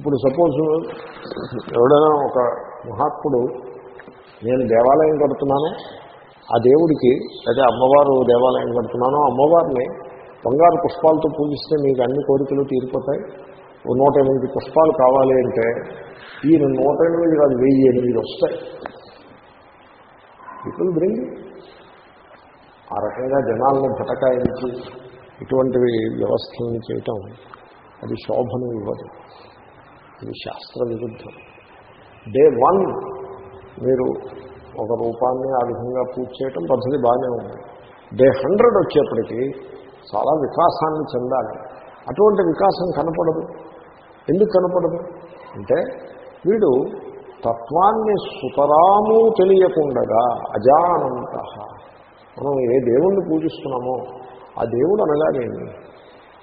ఇప్పుడు సపోజ్ ఎవడైనా ఒక మహాత్ముడు నేను దేవాలయం కడుతున్నాను ఆ దేవుడికి అదే అమ్మవారు దేవాలయం కడుతున్నాను అమ్మవారిని బంగారు పుష్పాలతో పూజిస్తే మీకు అన్ని కోరికలు తీరిపోతాయి. నూట ఎనిమిది పుష్పాలు కావాలి అంటే ఈయన నూట ఎనిమిది కాదు వెయ్యి ఎనిమిది వస్తాయి. పీపుల్ బ్రింగ్ ఆ రకంగా జనాలను భటకాయించి ఇటువంటి వ్యవస్థలను చేయటం అది శోభను ఇవ్వదు. ఇది శాస్త్ర విరుద్ధం. డే వన్ మీరు ఒక రూపాన్ని ఆ విధంగా పూజ చేయటం పద్ధతి బాగానే ఉంది. డే హండ్రెడ్ వచ్చేప్పటికీ చాలా వికాసాన్ని చెందాలి. అటువంటి వికాసం కనపడదు. ఎందుకు కనపడదు? అంటే వీడు తత్వాన్ని సుతరాము తెలియకుండగా అజానంత. మనం ఏ దేవుణ్ణి పూజిస్తున్నామో ఆ దేవుడు అనగానేమి?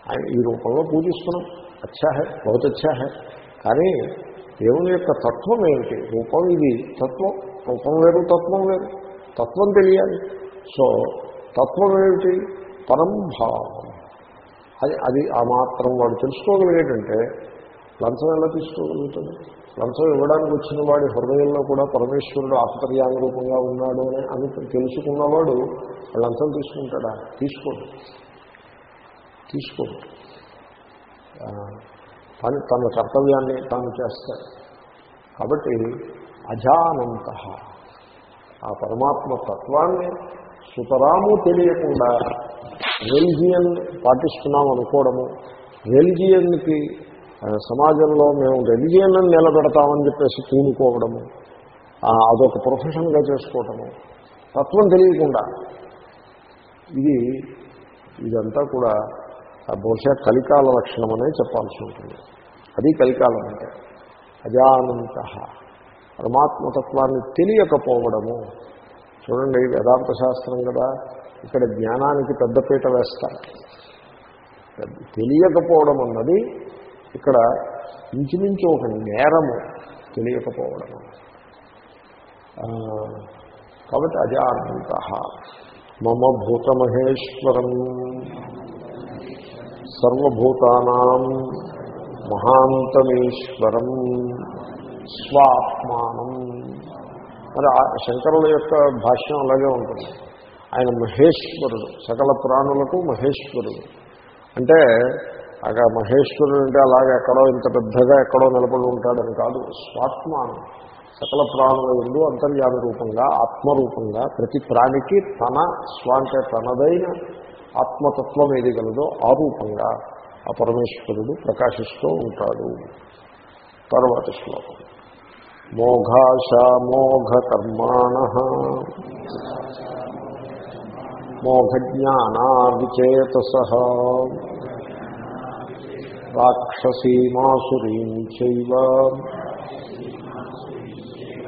ఆయన ఈ రూపంలో పూజిస్తున్నాం. అచ్చా హే బహుత్ అచ్చా హే కానీ దేవుని యొక్క తత్వం ఏమిటి? రూపం ఇది తత్వం. రూపం వేరు తత్వం వేరు. తత్వం తెలియాలి. సో తత్వం ఏమిటి? పరం భావం. అది అది ఆ మాత్రం వాడు తెలుసుకోగలిగేటంటే లంచం ఎలా తీసుకోగలుగుతుంది లంచం ఇవ్వడానికి వచ్చిన వాడి హృదయంలో కూడా పరమేశ్వరుడు ఆంతర్యామ రూపంగా ఉన్నాడు అని అని తెలుసుకున్నవాడు లంచం తీసుకుంటాడా? తీసుకోడు. తీసుకోడు. పని తను తన కర్తవ్యాన్ని తాను చేస్తాడు. కాబట్టి అజానంత ఆ పరమాత్మ తత్వాన్ని సుతరాము తెలియకుండా రెలిజియన్ పాటిస్తున్నాం అనుకోవడము రెలిజియన్కి సమాజంలో మేము రెలిజియన్ నిలబెడతామని చెప్పేసి పూనుకోవడము అదొక ప్రొఫెషన్గా చేసుకోవటము తత్వం తెలియకుండా. ఇది ఇదంతా కూడా బహుశా కలికాల లక్షణం అనే చెప్పాల్సి ఉంటుంది. అది కలికాలం అంటే అజానంత. పరమాత్మతత్వాన్ని తెలియకపోవడము. చూడండి వేదాంత శాస్త్రం కదా ఇక్కడ జ్ఞానానికి పెద్దపీట వేస్తారు. తెలియకపోవడం అన్నది ఇక్కడ ఇంచుమించు ఒక నేరము తెలియకపోవడము కాబట్టి అజానంత. మమ భూతమహేశ్వరం. సర్వభూతానాం మహాంతమీశ్వరం స్వాత్మానం. మరి ఆ శంకరుల యొక్క భాష్యం అలాగే ఉంటుంది. ఆయన మహేశ్వరుడు సకల ప్రాణులకు మహేశ్వరుడు. అంటే అక్కడ మహేశ్వరుడు అంటే అలాగే ఎక్కడో ఇంత పెద్దగా ఎక్కడో నిలబడి ఉంటాడని కాదు స్వాత్మానం. సకల ప్రాణుల ఎందు అంతర్యామి రూపంగా ఆత్మరూపంగా ప్రతి ప్రాణికి తన స్వాంటే తనదైన ఆత్మతత్వం ఏది గలదో ఆ రూపంగా ఆ పరమేశ్వరుడు ప్రకాశిస్తూ ఉంటాడు. తర్వాత శ్లోకం. మోఘాశామోఘ కర్మాణ మోఘజ్ఞానా విచేతస రాక్షసీమాసురీం చైవ.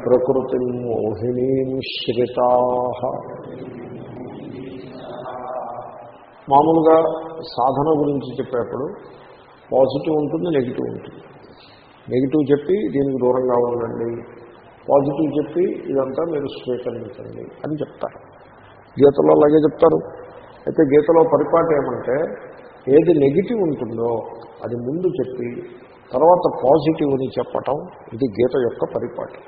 ప్రకృతి మోహినీం శ్రితా. మామూలుగా సాధన గురించి చెప్పేప్పుడు పాజిటివ్ ఉంటుంది నెగిటివ్ ఉంటుంది. నెగిటివ్ చెప్పి దీనికి దూరంగా ఉండండి. పాజిటివ్ చెప్పి ఇదంతా మీరు స్వీకరించండి అని చెప్తారు. గీతలో అలాగే చెప్తారు. అయితే గీతలో పరిపాటి ఏమంటే ఏది నెగిటివ్ ఉంటుందో అది ముందు చెప్పి తర్వాత పాజిటివ్ అని చెప్పటం ఇది గీత యొక్క పరిపాటి.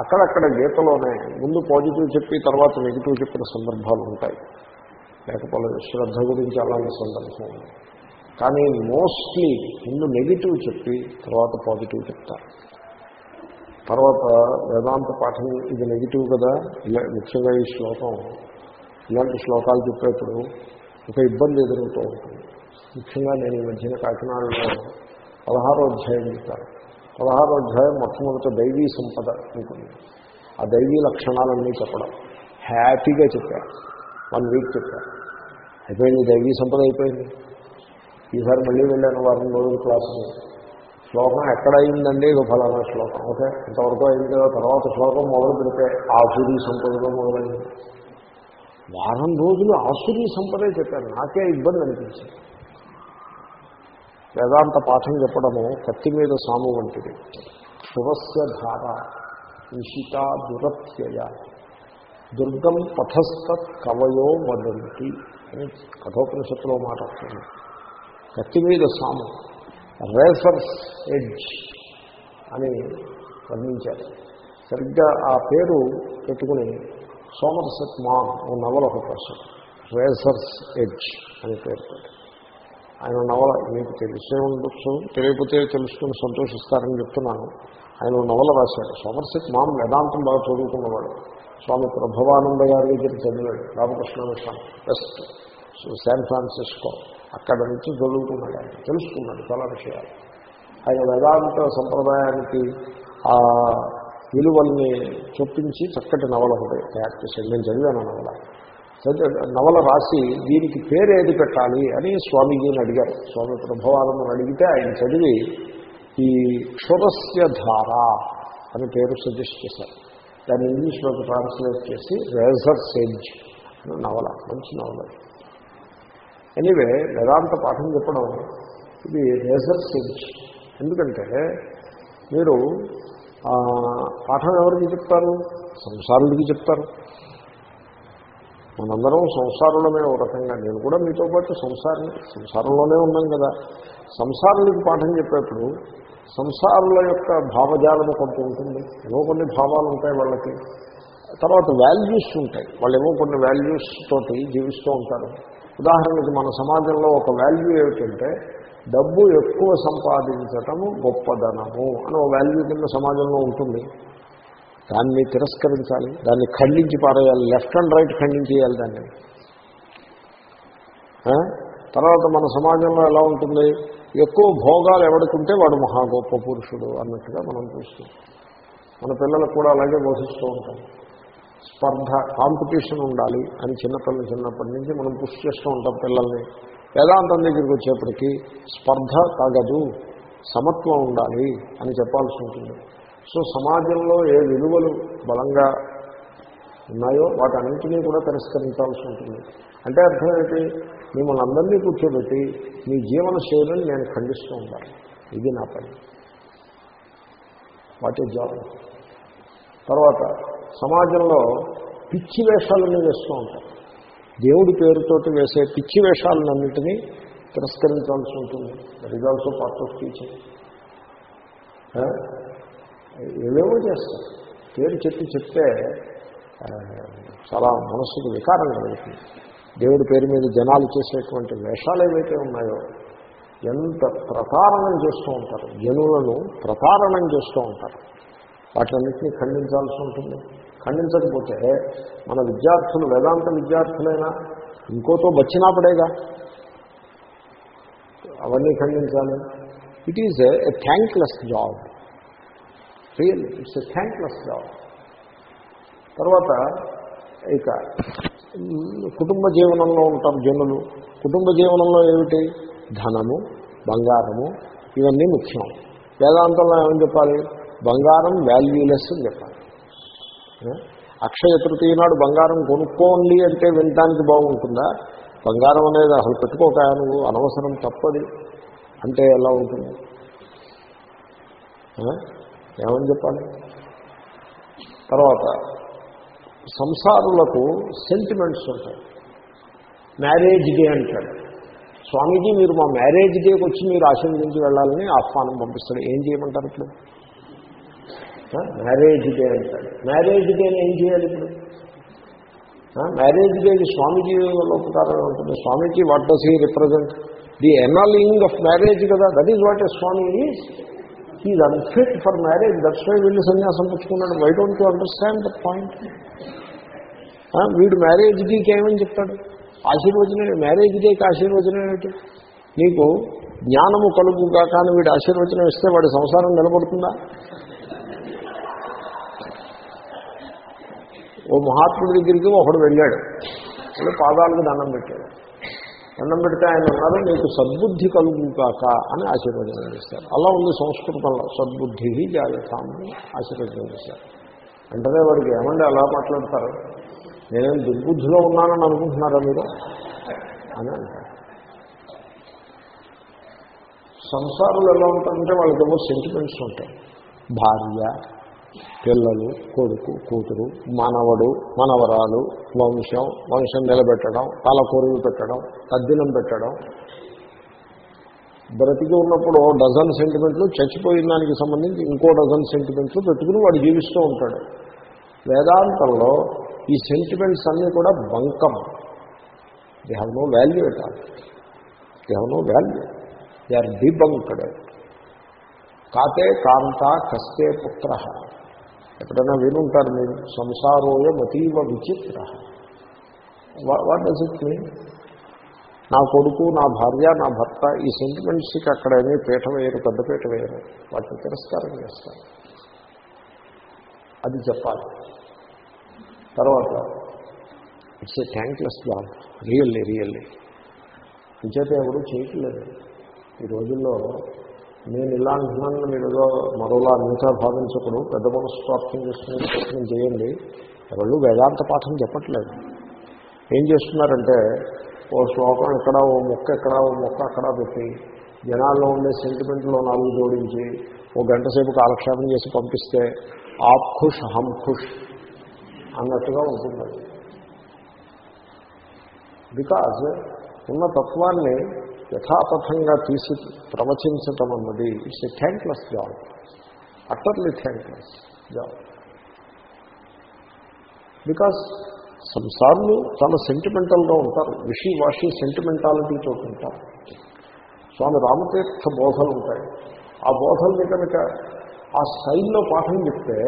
అక్కడక్కడ గీతలోనే ముందు పాజిటివ్ చెప్పి తర్వాత నెగిటివ్ చెప్పిన సందర్భాలు ఉంటాయి. లేకపోలేదు. శ్రద్ధ గురించి అలాంటి సందర్భం. కానీ మోస్ట్లీ ముందు నెగిటివ్ చెప్పి తర్వాత పాజిటివ్ చెప్తారు. తర్వాత వేదాంత పాఠం ఇది నెగిటివ్ కదా? ఇలా ముఖ్యంగా ఈ శ్లోకం. ఇలాంటి శ్లోకాలు చెప్పేప్పుడు ఒక ఇబ్బంది ఎదురుతూ ఉంటుంది. ముఖ్యంగా నేను ఈ మధ్యన కాకినాడలో పదహారో అధ్యాయం చెప్తాను పదహారో అధ్యాయం మొట్టమొదట దైవీ సంపద ఉంటుంది ఆ దైవీ లక్షణాలన్నీ చెప్పడం. హ్యాపీగా చెప్పారు వన్ వీక్ చెప్పారు అయిపోయింది దైవీ సంపద అయిపోయింది. ఈసారి మళ్ళీ వెళ్ళాను వారం రోజుల క్లాసులు శ్లోకం ఎక్కడ అయిందండి ఇక ఫలానా శ్లోకం. ఓకే ఇంతవరకు అయింది కదా తర్వాత శ్లోకం మొదలు పెడితే ఆసురీ సంపదలో మొదలైంది. వారం రోజులు ఆసురీ సంపదే చెప్పాను నాకే ఇబ్బంది అనిపించింది. వేదాంత పాఠం చెప్పడము కత్తి మీద సాము వంటిది. శుభస్య ధార నిశిత దురత్యయ. దుర్గం పథస్తత్ కవయో వదంతి. అని కఠోపనిషత్తులో మాట వస్తుంది. కత్తి మీద సాము రేసర్స్ ఎడ్జ్ అని వర్ణించారు. సరిగ్గా ఆ పేరు పెట్టుకుని సోమర్సెట్ మాన్ ఓ నవల ఒక రాశాడు రేసర్స్ ఎడ్జ్ అని పేరు ఆయన నవల మీకు తెలిసే ఉండొచ్చు తెలియకపోతే తెలుసుకుని సంతోషిస్తారని చెప్తున్నాను. ఆయన నవల రాశాడు. సోమర్సెట్ మామ్ వేదాంతం బాగా చదువుకున్నవాడు. స్వామి ప్రభవానంద గారి దగ్గర చదివాడు Ramakrishna mission west San Francisco అక్కడ నుంచి చదువుకున్నాడు ఆయన తెలుసుకున్నాడు చాలా విషయాలు. ఆయన వేదాంత సంప్రదాయానికి ఆ విలువల్ని చొప్పించి చక్కటి నవల తయారు చేశాడు. నేను చదివాను నవల. నవల రాసి దీనికి పేరు ఏది పెట్టాలి అని స్వామీజీని అడిగారు. స్వామి ప్రభావానందని అడిగితే ఆయన చదివి ఈ క్షురస్య ధార అని పేరు సజెస్ట్ చేశారు. దాన్ని ఇంగ్లీష్లోకి ట్రాన్స్లేట్ చేసి రేజర్ సెజ్ అని నవల మంచి నవల. ఎనీవే వేదాంత పాఠం చెప్పడం ఇది రేజర్ సెజ్. ఎందుకంటే మీరు పాఠం ఎవరికి చెప్తారు? సంసారుడికి చెప్తారు. మనందరం సంసారంలోనే ఒక రకంగా. నేను కూడా మీతో పాటు సంసారం సంసారంలోనే ఉన్నాం కదా. సంసారులకి పాఠం చెప్పేప్పుడు సంసారుల యొక్క భావజాలము కొంత ఉంటుంది. ఏవో కొన్ని భావాలు ఉంటాయి వాళ్ళకి. తర్వాత వాల్యూస్ ఉంటాయి. వాళ్ళు ఏవో కొన్ని వాల్యూస్ తోటి జీవిస్తూ ఉంటారు. ఉదాహరణకి మన సమాజంలో ఒక వాల్యూ ఏమిటంటే డబ్బు ఎక్కువ సంపాదించటము గొప్పదనము అని ఒక వాల్యూ కింద సమాజంలో ఉంటుంది. దాన్ని తిరస్కరించాలి. దాన్ని ఖండించి పారేయాలి. లెఫ్ట్ అండ్ రైట్ ఖండించేయాలి దాన్ని. తర్వాత మన సమాజంలో ఎలా ఉంటుంది? ఎక్కువ భోగాలు ఎవడుకుంటే వాడు మహా గొప్ప పురుషుడు అన్నట్టుగా మనం చూస్తాం మన పిల్లలకు కూడా అలాగే బోధిస్తూ ఉంటాం. స్పర్ధ కాంపిటీషన్ ఉండాలి అని చిన్నపిల్లలు చిన్నప్పటి నుంచి మనం పుష్ చేస్తూ ఉంటాం పిల్లల్ని. వేదాంతం దగ్గరికి వచ్చేప్పటికీ స్పర్ధ తగదు సమత్వం ఉండాలి అని చెప్పాల్సి ఉంటుంది. సో సమాజంలో ఏ విలువలు బలంగా ఉన్నాయో వాటన్నింటినీ కూడా తిరస్కరించాల్సి ఉంటుంది. అంటే అర్థం ఏంటి? మిమ్మల్ని అందరినీ కూర్చోబెట్టి మీ జీవన శైలిని నేను ఖండిస్తూ ఉండాలి ఇది నా పని. What is job? తర్వాత సమాజంలో పిచ్చి వేషాలన్నీ వేస్తూ ఉంటారు దేవుడి పేరుతోటి వేసే పిచ్చి వేషాలన్నింటినీ తిరస్కరించాల్సి ఉంటుంది. That is also part of teaching ఏవేవో చేస్తారు పేరు చెప్పి చెప్తే చాలా మనస్సుకు వికారం కలుగుతుంది దేవుడి పేరు మీద జనాలు చేసేటువంటి వేషాలు ఏవైతే ఉన్నాయో ఎంత ప్రతారణం చేస్తూ ఉంటారు. జనులను ప్రతారణం చేస్తూ ఉంటారు. వాటన్నిటినీ ఖండించాల్సి ఉంటుంది. ఖండించకపోతే మన విద్యార్థులు వేదాంత విద్యార్థులైనా ఇంకోతో బచ్చినాపడేగా అవన్నీ ఖండించాలి. It is a thankless job real it's a thankless job తర్వాత ఇక కుటుంబ జీవనంలో ఉంటారు జనులు. కుటుంబ జీవనంలో ఏమిటి? ధనము బంగారము ఇవన్నీ ముఖ్యం. వేదాంతంలో ఏమని చెప్పాలి? బంగారం వాల్యూలెస్ అని చెప్పాలి. అక్షయ తృతీయ నాడు బంగారం కొనుక్కోండి అంటే వినటానికి బాగుంటుందా? బంగారం అనేది అసలు పెట్టుకోక నువ్వు అనవసరం తప్పది. అంటే ఎలా ఉంటుంది? ఏమని చెప్పాలి? తర్వాత సంసారులకు సెంటిమెంట్స్ ఉంటాయి. మ్యారేజ్ డే అంటాడు. స్వామీజీ మీరు మా మ్యారేజ్ డేకి వచ్చి మీరు ఆశీర్వదించి వెళ్ళాలని ఆహ్వానం పంపిస్తాడు. ఏం చేయమంటారు ఇప్పుడు? మ్యారేజ్ డే అంటాడు. మ్యారేజ్ డేని ఏం చేయాలి ఇప్పుడు? మ్యారేజ్ డేకి స్వామీజీ వల్ల ఉంటుంది. Swamiji what does he represent the annulling of marriage కదా. That is what a Swami is is unfit for marriage that's why వీళ్ళు సన్యాసం పుచ్చుకున్నాడు. Why don't you understand that point వీడు మ్యారేజ్ డేకి ఏమని చెప్తాడు? ఆశీర్వచనం మ్యారేజ్ డేకి ఆశీర్వచనం ఏమిటి? నీకు జ్ఞానము కలుగుగా కానీ వీడు ఆశీర్వచనం ఇస్తే వాడి సంసారం నిలబడుతుందా? ఓ మహాత్ముడి దగ్గరికి ఒకడు వెళ్ళాడు. పాదాలకు దండం పెట్టాడు. దండం పెడితే ఆయన అన్నారు నీకు సద్బుద్ధి కలుగుగాక అని ఆశీర్వచనం చేస్తారు అలా ఉంది సంస్కృతంలో సద్బుద్ధి జాగ్రత్త ఆశీర్వచనం చేశారు. వెంటనే వాడికి ఏమండి అలా మాట్లాడతారు? నేనేం దుర్బుద్ధిలో ఉన్నానని అనుకుంటున్నారా మీరు? అని అంటారు. సంసారాలు ఎలా ఉంటారంటే వాళ్ళకి ఏవో సెంటిమెంట్స్ ఉంటాయి. భార్య పిల్లలు కొడుకు కూతురు మనవడు మనవరాలు వంశం వంశం నిలబెట్టడం తలకొరువు పెట్టడం తద్దినం పెట్టడం. బ్రతికి ఉన్నప్పుడు ఓ డజన్ సెంటిమెంట్లు చచ్చిపోయిన దానికి సంబంధించి ఇంకో డజన్ సెంటిమెంట్లు పెట్టుకుని వాడు జీవిస్తూ ఉంటాడు. వేదాంతంలో ఈ సెంటిమెంట్స్ అన్నీ కూడా bunkum. They have no value at all they have no value they are debunked కాతే కాంత కస్తే పుత్ర. ఎప్పుడైనా వినుంటారు మీరు సంసారోయ మతీవ విచిత్ర. What does it mean? నా కొడుకు నా భార్య నా భర్త ఈ సెంటిమెంట్స్కి అక్కడ ఏమీ పీఠ వేయరు పెద్ద పీఠ వేయరు. వాటిని తిరస్కారం చేస్తారు. అది చెప్పాలి. తర్వాత it's a thankless job really really విచేత ఎవరు చేయట్లేదు. ఈ రోజుల్లో నేను ఇలా అంటున్నాను మీరు ఏదో మరోలా అంతా భావించకూడదు. పెద్ద మనసు అర్థం చేసుకునే ప్రయత్నం చేయండి. ఎవరు వేదాంత పాఠం చెప్పట్లేదు. ఏం చేస్తున్నారంటే ఓ శ్లోకం ఎక్కడ ఓ మొక్క ఎక్కడ ఓ మొక్క అక్కడ పెట్టి జనాల్లో ఉండే సెంటిమెంట్లో నాలుగు జోడించి ఓ గంట సేపు కాలక్షేపం చేసి పంపిస్తే ఆప్ ఖుష్ హమ్ ఖుష్ అన్నట్టుగా ఉంటుంది. బికాజ్ ఉన్న తత్వాన్ని యథాతథంగా తీసి ప్రవచించటం అన్నది it's a thankless job utterly thankless job because సంసారులు చాలా సెంటిమెంటల్గా ఉంటారు. విషి వాషి సెంటిమెంటాలిటీతో ఉంటారు. స్వామి రామతీర్థ బోధలు ఉంటాయి. ఆ బోధల్ని కనుక ఆ స్టైల్లో పాఠం చెప్తే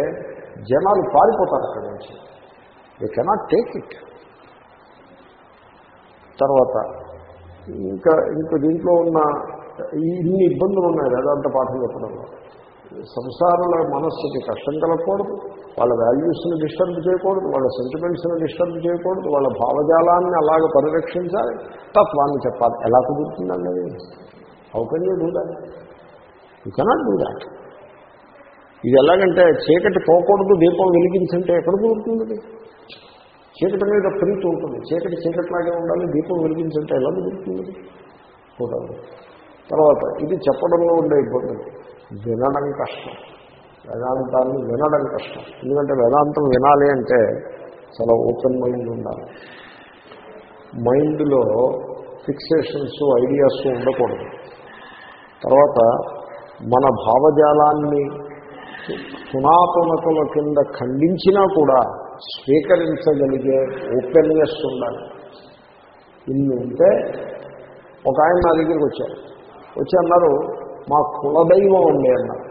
జనాలు పారిపోతారు అక్కడి నుంచి. దే కెనాట్ టేక్ ఇట్ తర్వాత ఇంకా ఇంకా దీంట్లో ఉన్న ఇన్ని ఇబ్బందులు ఉన్నాయి వేదాంత పాఠం చెప్పడంలో సంసారుల మనస్సుకి కష్టం కలగకూడదు వాళ్ళ వాల్యూస్ని డిస్టర్బ్ చేయకూడదు వాళ్ళ సెంటిమెంట్స్ని డిస్టర్బ్ చేయకూడదు వాళ్ళ భావజాలాన్ని అలాగ పరిరక్షించాలి. తత్వాన్ని చెప్పాలి. ఎలా కుదురుతుందండి అది? How can you do that you cannot do that ఇది ఎలాగంటే చీకటి పోకూడదు దీపం వెలిగించంటే ఎక్కడ కుదురుతుంది? చీకటి మీద ప్రీతి ఉంటుంది. చీకటి చీకట్లాగే ఉండాలి దీపం వెలిగించంటే ఎలా కుదురుతుంది? చూడాలి తర్వాత ఇది చెప్పడంలో ఉండే ఇబ్బందులు వినడం కష్టం. వేదాంతాన్ని వినడం కష్టం. ఎందుకంటే వేదాంతం వినాలి అంటే చాలా ఓపెన్ మైండ్ ఉండాలి. మైండ్లో ఫిక్సేషన్స్ ఐడియాస్ ఉండకూడదు. తర్వాత మన భావజాలాన్ని పునాతునకుల కింద ఖండించినా కూడా స్వీకరించగలిగే ఓపెన్నెస్ ఉండాలి. ఇన్ని ఉంటే ఒక ఆయన నా దగ్గరికి వచ్చారు. వచ్చి అన్నారు మా కులదైవం ఉండే అన్నారు.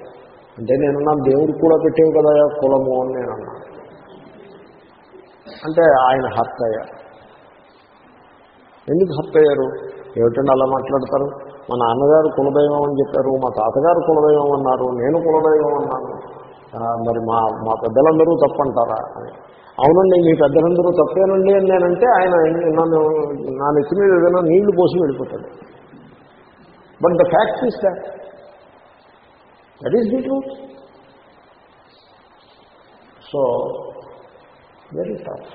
అంటే నేనున్నా దేవుడు కూడా పెట్టేవి కదా కులము అని నేను అన్నా. అంటే ఆయన హర్ట్ అయ్యారు. ఎందుకు హర్ట్ అయ్యారు? ఏమిటండి అలా మాట్లాడతారు? మా నాన్నగారు కులదైవం అని చెప్పారు మా తాతగారు కులదైవం అన్నారు నేను కులదైవం అన్నాను. మరి మా మా పెద్దలందరూ తప్పంటారా అని. అవునండి మీ పెద్దలందరూ తప్పేనండి అని నేనంటే ఆయన నన్ను నా నెత్తి మీద ఏదైనా నీళ్ళు పోసి వెళ్ళిపోతాడు. But the fact is that that is the truth so very tough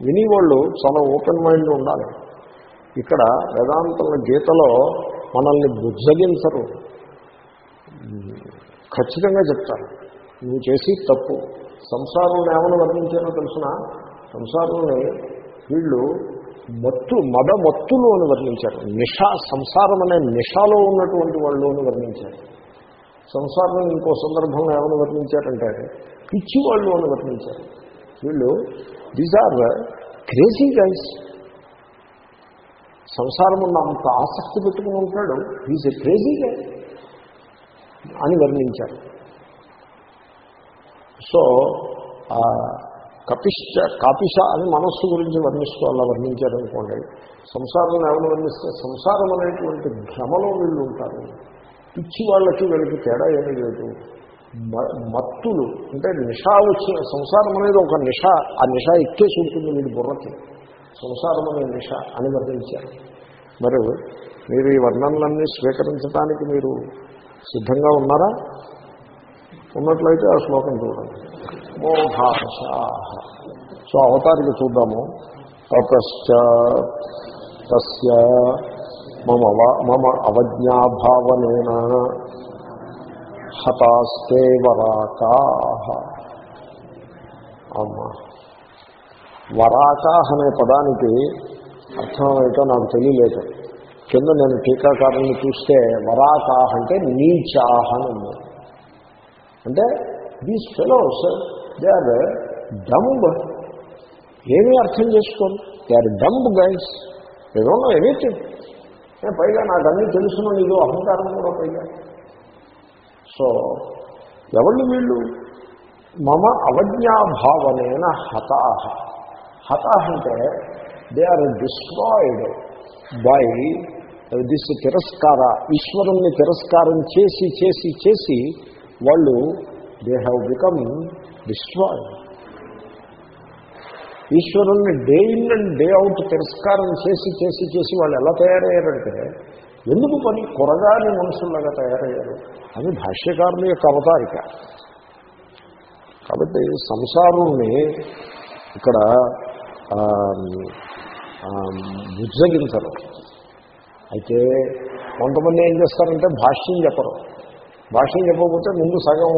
వినేవాళ్ళు చాలా ఓపెన్ మైండ్ ఉండాలి. ఇక్కడ వేదాంతంలో గీతలో మనల్ని బుజ్జగించరు. ఖచ్చితంగా చెప్తారు. నువ్వు చేసి తప్పు. సంసారంలో ఏమని వర్ణించారో తెలిసిన? సంసారంలో వీళ్ళు మత్తు మద మత్తులు అని వర్ణించారు. నిషా సంసారం అనే నిషాలో ఉన్నటువంటి వాళ్ళు అని వర్ణించారు. సంసారం ఇంకో సందర్భంలో ఏమని వర్ణించారంటే పిచ్చి వాళ్ళు అని వర్ణించారు. వీళ్ళు దీస్ ఆర్ క్రేజీ గైస్ సంసారం ఉన్న అంత ఆసక్తి పెట్టుకుని ఉంటాడు. ఈజ్ ఎ క్రేజీ గై అని వర్ణించారు. సో ఆ కపిష్ట కాపిష అని మనస్సు గురించి వర్ణిస్తూ అలా వర్ణించారనుకోండి. సంసారంలో ఎవరు వర్ణిస్తే సంసారం అనేటువంటి భ్రమలో వీళ్ళు ఉంటారు. పిచ్చి వాళ్ళకి వీళ్ళకి తేడా ఏమీ లేదు. మ- మత్తులు అంటే నిషా వచ్చిన సంసారం అనేది ఒక నిష ఆ నిష ఎక్కేసి ఉంటుంది వీడి బుర్రకి. సంసారం అనే నిష అని వర్ణించారు. మరి మీరు ఈ వర్ణనలన్నీ స్వీకరించడానికి మీరు సిద్ధంగా ఉన్నారా? ఉన్నట్లయితే ఆ శ్లోకం చూడండి. మోఘాషా సో అవతారికి చూద్దాము. తతశ్చ తస్య మమ వ- మమ అవజ్ఞాభావనేన హతాస్తే వరాకా. అమ్మా. వరాకా అనే పదానికి అర్థం ఏంటో నాకు తెలియలేదు. కింద నేను టీకాకారుని చూస్తే వరాకాహ అంటే నీచాహ అని ఉంది అంటే these fellows they are dumb ఏమీ అర్థం చేసుకోరు. They are dumb guys they don't know anything పైగా నాకు అన్నీ తెలుసును నీదో అహంకారం కూడా పైగా. సో ఎవళ్ళు వీళ్ళు? మమ అవజ్ఞాభావనైన హతాహ. హతాహ అంటే they are destroyed by this తిరస్కార ఈశ్వరుణ్ణి తిరస్కారం చేసి చేసి చేసి వాళ్ళు దే హ్యావ్ బికమ్ డిస్ట్రాయ్ ఈశ్వరుణ్ణి day in and day out తిరస్కారం చేసి చేసి చేసి వాళ్ళు ఎలా తయారయ్యారంటే ఎందుకు పని? కొరగాని మనుషుల్లాగా తయారయ్యారు. అని భాష్యకారుల యొక్క అవతారిక. కాబట్టి సంసారుణ్ణి ఇక్కడ బుజ్జగించరు. అయితే కొంతమంది ఏం చేస్తారంటే భాష్యం చెప్పరు. భాష్యం చెప్పకపోతే ముందు సగం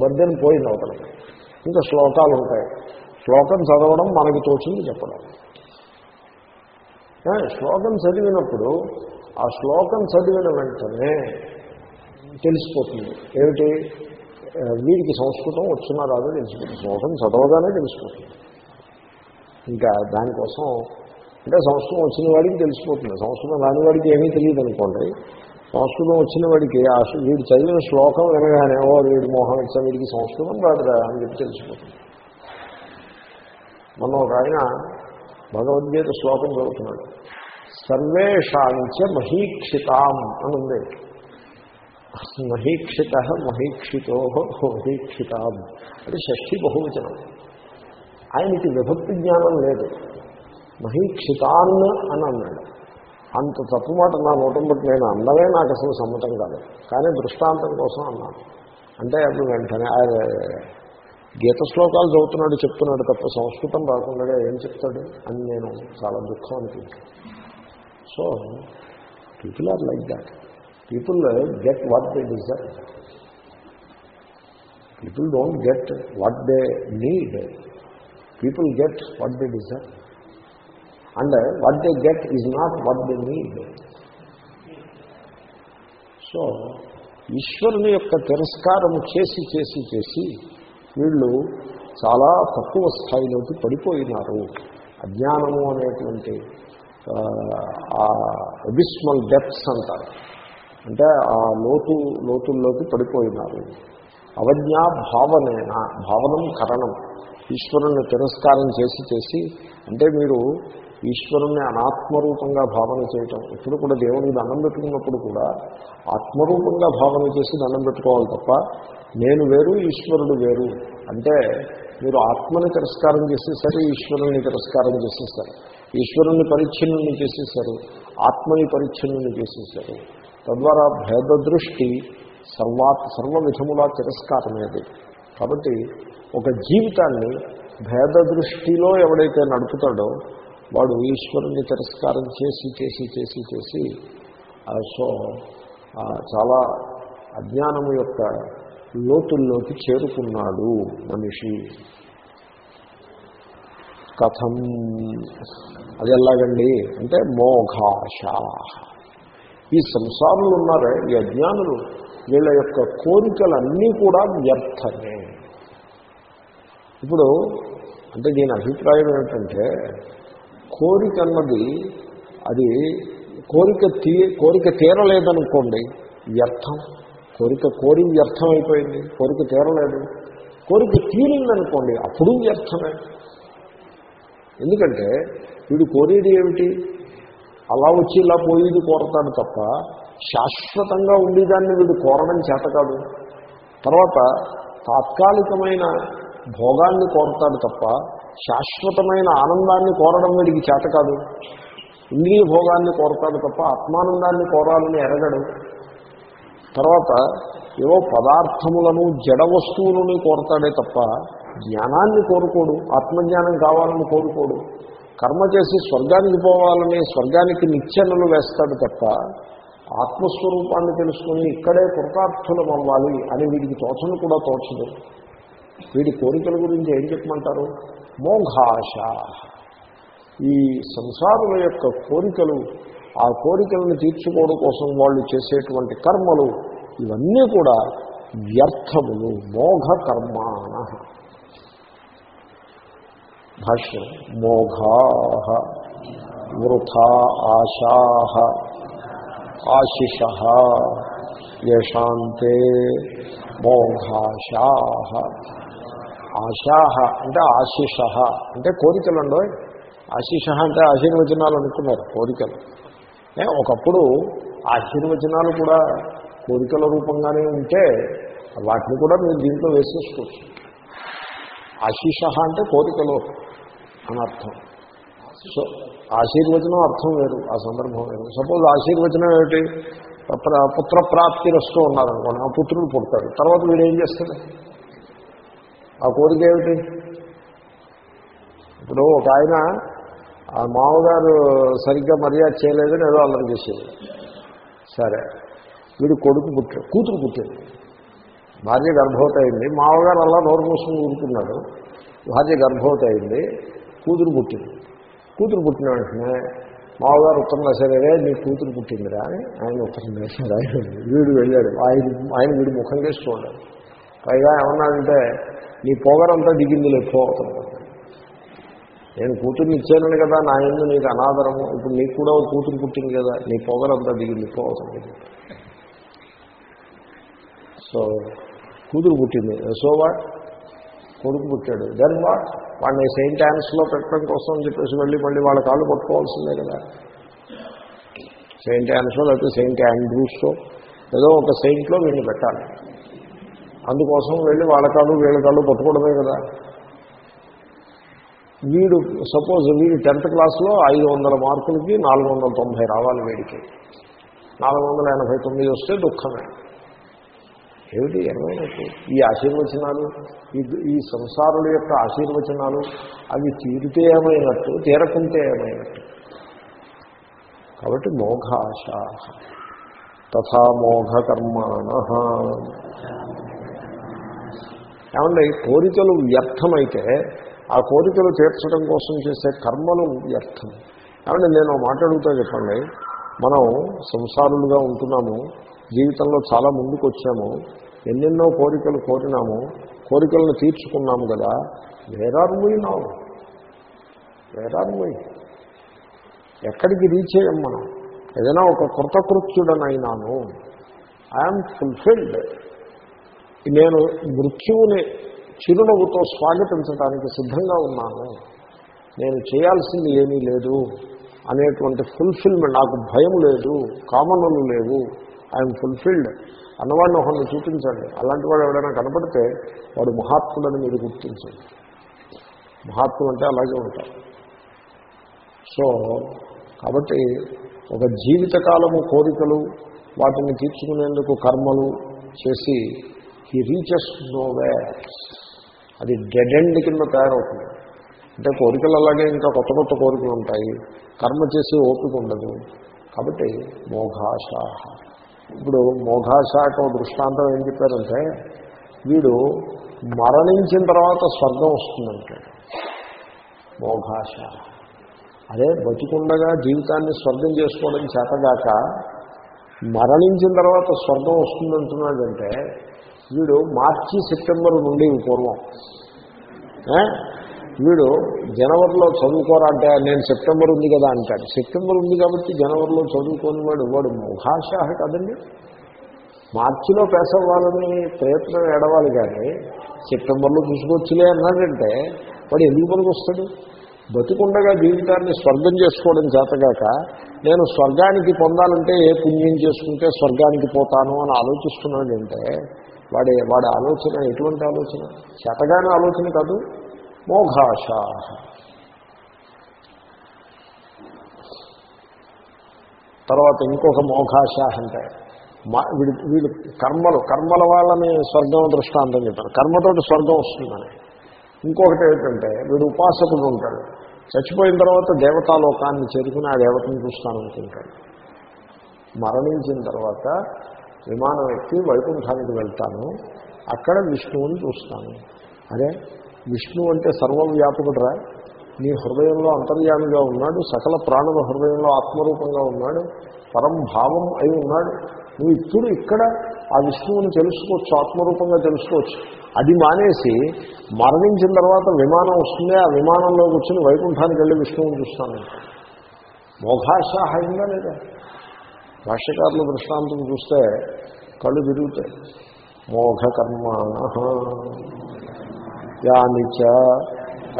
బద్దెని పోయింది అవతల. ఇంకా శ్లోకాలు ఉంటాయి. శ్లోకం చదవడం మనకి తోచింది చెప్పడం. శ్లోకం చదివినప్పుడు ఆ శ్లోకం చదివిన వెంటనే తెలిసిపోతుంది. ఏమిటి? వీరికి సంస్కృతం వచ్చినా రాదో తెలిసిపోతుంది. శ్లోకం చదవగానే తెలిసిపోతుంది. ఇంకా దానికోసం అంటే సంస్కృతం వచ్చిన వాడికి తెలిసిపోతుంది. సంస్కృతం రాని వాడికి ఏమీ తెలియదు అనుకోండి సంస్కృతం వచ్చిన వాడికి ఆ వీడు చదివిన శ్లోకం వినగానే ఓ వీడి మోహం ఇచ్చా వీడికి సంస్కృతం రాదురా అని చెప్పి తెలిసిపోతుంది మనం ఒక ఆయన భగవద్గీత శ్లోకం చదువుతున్నాడు. సర్వేషాంచ మహీక్షితాం అని ఉంది. మహీక్షిత మహీక్షితో మహీక్షితాం. అది షష్ఠి బహువచనం. ఆయనకి విభక్తి జ్ఞానం లేదు. మహీక్షితాన్ అని అన్నాడు. అంత తప్పు మాట నా నోటం బట్టి నేను అందరే నాకు అసలు సమ్మతం కాదు. కానీ దృష్టాంతం కోసం అన్నాను అంటే అప్పుడు వెంటనే ఆయన గీత శ్లోకాలు చదువుతున్నాడు చెప్తున్నాడు తప్ప సంస్కృతం రాకుండా ఏం చెప్తాడు అని నేను చాలా దుఃఖం అనిపించాను so people are like that people get what they desire people don't get what they need people get what they desire and what they get is not what they need. So ఈశ్వరుని యొక్క తిరస్కారం చేసి చేసి చేసి వీళ్ళు చాలా తక్కువ స్థాయిలోకి పడిపోయినారు. అజ్ఞానము అనేటువంటి ఆ అబిస్మల్ డెప్స్ అంటారు. అంటే ఆ లోతు లోతుల్లోకి పడిపోయినారు. అవజ్ఞా భావనేన భావనం కరణం. ఈశ్వరుని తిరస్కారం చేసి చేసి అంటే మీరు ఈశ్వరుణ్ణి అనాత్మరూపంగా భావన చేయటం. ఇప్పుడు కూడా దేవుడికి దండం పెట్టుకున్నప్పుడు కూడా ఆత్మరూపంగా భావన చేసి దండం పెట్టుకోవాలి తప్ప నేను వేరు ఈశ్వరుడు వేరు. అంటే మీరు ఆత్మని తిరస్కారం చేసేసారు ఈశ్వరుణ్ణి తిరస్కారం చేసేసారు. ఈశ్వరుణ్ణి పరిచ్ఛిన్నుని చేసేసారు ఆత్మని పరిచ్ఛిన్నుని చేసేసారు. తద్వారా భేద దృష్టి సర్వా సర్వ విధములా తిరస్కారమేది కాబట్టి ఒక జీవితాన్ని భేద దృష్టిలో ఎవడైతే నడుపుతాడో వాడు ఈశ్వరుణ్ణి తిరస్కారం చేసి చేసి చేసి చేసి సో చాలా అజ్ఞానము యొక్క లోతుల్లోకి చేరుకున్నాడు మనిషి. కథం. అది ఎలాగండి? అంటే మోఘాష ఈ సంసారులు ఉన్నారే ఈ అజ్ఞానులు వీళ్ళ యొక్క కోరికలన్నీ కూడా వ్యర్థమే. ఇప్పుడు అంటే దీని అభిప్రాయం ఏమిటంటే కోరిక అన్నది అది కోరిక తీ కోరిక తీరలేదనుకోండి వ్యర్థం. కోరిక కోరి వ్యర్థం అయిపోయింది కోరిక తీరలేదు. కోరిక తీరిందనుకోండి అప్పుడు వ్యర్థమే. ఎందుకంటే వీడు కోరేది ఏమిటి? అలా వచ్చి ఇలా పోయేది కోరతాడు తప్ప శాశ్వతంగా ఉండేదాన్ని వీడు కోరడం చేత కాదు. తర్వాత తాత్కాలికమైన భోగాన్ని కోరతాడు తప్ప శాశ్వతమైన ఆనందాన్ని కోరడం వీడికి చేత కాదు. ఇంద్రియ భోగాన్ని కోరతాడు తప్ప ఆత్మానందాన్ని కోరాలని ఎరగడు. తర్వాత ఏవో పదార్థములను జడ వస్తువులను కోరతాడే తప్ప జ్ఞానాన్ని కోరుకోడు ఆత్మజ్ఞానం కావాలని కోరుకోడు. కర్మ చేసి స్వర్గానికి పోవాలని స్వర్గానికి నిచ్చెనలు వేస్తాడు తప్ప ఆత్మస్వరూపాన్ని తెలుసుకుని ఇక్కడే కృతార్థులం అవ్వాలి అని వీడికి తోచను కూడా తోచదు. వీడి కోరికల గురించి ఏం చెప్పమంటారు? మోఘాష ఈ సంసారుల యొక్క కోరికలు ఆ కోరికలను తీర్చుకోవడం కోసం వాళ్ళు చేసేటువంటి కర్మలు ఇవన్నీ కూడా వ్యర్థములు మోఘ కర్మాణ భాష్యం మోఘా వృథా ఆశా ఆశిష యశాంతే మోఘాశా ఆశాహ అంటే ఆశిష అంటే కోరికలు అండో ఆశిష అంటే ఆశీర్వచనాలు అనుకున్నారు కోరికలు. ఒకప్పుడు ఆశీర్వచనాలు కూడా కోరికల రూపంగానే ఉంటే వాటిని కూడా మీరు దీంట్లో వేసేసుకోవచ్చు. ఆశీష అంటే కోరికలు అని అర్థం. సో ఆశీర్వచనం అర్థం వేరు ఆ సందర్భం వేరు. సపోజ్ ఆశీర్వచనం ఏమిటి? పుత్ర ప్రాప్తి రస్తూ ఉన్నారనుకోండి ఆ పుత్రుడు పుడతాడు తర్వాత వీడు ఏం చేస్తాడు? ఆ కోరిక ఏమిటి? ఇప్పుడు ఒక ఆయన ఆ మామగారు సరిగ్గా మర్యాద చేయలేదని ఏదో అల్లరి చేసేది. సరే. వీడు కొడుకు పుట్టాడు కూతురు పుట్టింది. భార్య గర్భవతి అయింది మామగారు అలా నోరు మూసుకుని ఊరుకున్నాడు. భార్య గర్భవతి అయింది కూతురు పుట్టింది. కూతురు పుట్టిన వెంటనే మామగారు ఉత్తరం రాశారే నీ కూతురు పుట్టిందిరా? అని ఆయన ఉత్తరం రాశారు. ఆయన వీడు వెళ్ళాడు. ఆయన ఆయన వీడు ముఖం చేసి చూడాలి. పైగా ఏమన్నాడంటే నీ పొగరంతా దిగింది లేపో నేను కూతుర్ని ఇచ్చానని కదా నా ఎందు నీకు అనాదరము. ఇప్పుడు నీకు కూడా ఒక కూతురు పుట్టింది కదా నీ పొగరంతా దిగింది పోతుంది సో కూతురు పుట్టింది. సో వాట్ కొడుకు పుట్టాడు. దెన్ వాట్ వాడిని సెయింట్ యాన్స్లో పెట్టడం కోసం అని చెప్పేసి వెళ్ళి మళ్ళీ వాళ్ళ కాళ్ళు పట్టుకోవాల్సిందే కదా. సెయింట్ యాన్స్లో లేకపోతే సెయింట్ యాండ్రూస్లో ఏదో ఒక సెయింట్లో వీడిని పెట్టాలి. అందుకోసం వెళ్ళి వాళ్ళ కాళ్ళు వీళ్ళ కాళ్ళు పట్టుకోవడమే కదా. వీడు సపోజ్ వీడు టెన్త్ క్లాస్లో ఐదు వందల మార్కులకి నాలుగు వందల తొంభై రావాలి వీడికి. నాలుగు వందల ఎనభై తొమ్మిది వస్తే దుఃఖమే. ఏమిటి ఏమైనట్టు ఈ ఆశీర్వచనాలు ఈ సంసారుల యొక్క ఆశీర్వచనాలు అవి తీరితే ఏమైనట్టు తీరకుంటే ఏమైనట్టు. కాబట్టి మోఘాశ తథా మోఘ కర్మాణ ఏమంటే కోరికలు వ్యర్థమైతే ఆ కోరికలు తీర్చడం కోసం చేసే కర్మలు వ్యర్థం. ఏమంటే నేను మాట్లాడుగుతా చెప్పండి. మనం సంసారులుగా ఉంటున్నాము జీవితంలో చాలా ముందుకు వచ్చాము ఎన్నెన్నో కోరికలు కోరినాము కోరికలను తీర్చుకున్నాము కదా వేరార్ నా వేరార్ ఎక్కడికి రీచ్ అయ్యాం మనం? ఏదైనా ఒక కృతకృత్యుడనైనాను. ఐఎమ్ ఫుల్ఫిల్డ్ నేను మృత్యువుని చిరునవ్వుతో స్వాగతించడానికి సిద్ధంగా ఉన్నాను. నేను చేయాల్సింది ఏమీ లేదు. అనేటువంటి ఫుల్ఫిల్మెంట్ నాకు భయం లేదు. కామనలు లేవు. ఐఎమ్ ఫుల్ఫిల్డ్ అన్నవాడిని ఒకరిని చూపించండి. అలాంటి వాడు ఎవడైనా కనపడితే వాడు మహాత్ముడని మీరు గుర్తించండి. మహాత్ముడు అంటే అలాగే ఉంటారు. సో కాబట్టి ఒక జీవితకాలము కోరికలు వాటిని తీర్చుకునేందుకు కర్మలు చేసి హీ రీచెస్ నోవే అది డెడ్ ఎండ్ కింద తయారవుతుంది. అంటే కోరికలు అలాగే ఇంకా కొత్త కొత్త కోరికలు ఉంటాయి. కర్మ చేసి ఓపిక ఉండదు. కాబట్టి మోఘాష ఇప్పుడు మోఘాశాఖ దృష్టాంతం ఏం చెప్పారంటే వీడు మరణించిన తర్వాత స్వర్గం వస్తుందంటే. మోఘాష అదే బతికుండగా జీవితాన్ని స్వర్గం చేసుకోవడం చేతగాక మరణించిన తర్వాత స్వర్గం వస్తుందంటున్నాడంటే వీడు మార్చి సెప్టెంబర్ నుండి పూర్వం. వీడు జనవరిలో చదువుకోరా అంటే నేను సెప్టెంబర్ ఉంది కదా అంటాడు. సెప్టెంబర్ ఉంది కాబట్టి జనవరిలో చదువుకొని వాడు వాడు మోఘాషాహ కదండి. మార్చిలో పేస్ అవ్వాలని ప్రయత్నం ఎడవాలి కానీ సెప్టెంబర్లో చూసుకొచ్చులే అన్నాడంటే వాడు ఎందుకు పనికి వస్తాడు బతికుండగా జీవితాన్ని స్వర్గం చేసుకోవడం చేతగాక నేను స్వర్గానికి పొందాలంటే ఏ పుణ్యం చేసుకుంటే స్వర్గానికి పోతాను అని ఆలోచిస్తున్నాడంటే వాడి వాడి ఆలోచన ఎటువంటి ఆలోచన? చేతగానే ఆలోచన కాదు. మోఘాష తర్వాత ఇంకొక మోఘాష అంటే మా వీడి వీడు కర్మలు కర్మల వాళ్ళని స్వర్గం దృష్టాంతం చెప్పారు కర్మతోటి స్వర్గం వస్తుందని ఇంకొకటి ఏంటంటే వీడు ఉపాసకుడు ఉంటాడు. చచ్చిపోయిన తర్వాత దేవతాలోకాన్ని చేరుకుని ఆ దేవతను చూస్తాననుకుంటాడు మరణించిన తర్వాత విమానం ఎక్కి వైకుంఠానికి వెళ్తాను. అక్కడ విష్ణువుని చూస్తాను. అదే విష్ణు అంటే సర్వవ్యాపకుడురా. నీ హృదయంలో అంతర్యామిగా ఉన్నాడు. సకల ప్రాణుల హృదయంలో ఆత్మరూపంగా ఉన్నాడు. పరం భావం అయి ఉన్నాడు. నువ్వు ఇప్పుడు ఇక్కడ. ఆ విష్ణువుని తెలుసుకోవచ్చు. ఆత్మరూపంగా తెలుసుకోవచ్చు. అది మానేసి మరణించిన తర్వాత విమానం వస్తుంది. ఆ విమానంలో కూర్చొని వైకుంఠానికి వెళ్ళి విష్ణువుని చూస్తాను. మోఘాషాహ అయిందా లేదా? భాష్యకారుల దృష్టాంతం చూస్తే కళ్ళు తిరుగుతాయి. మోఘకర్మాణ యానిచ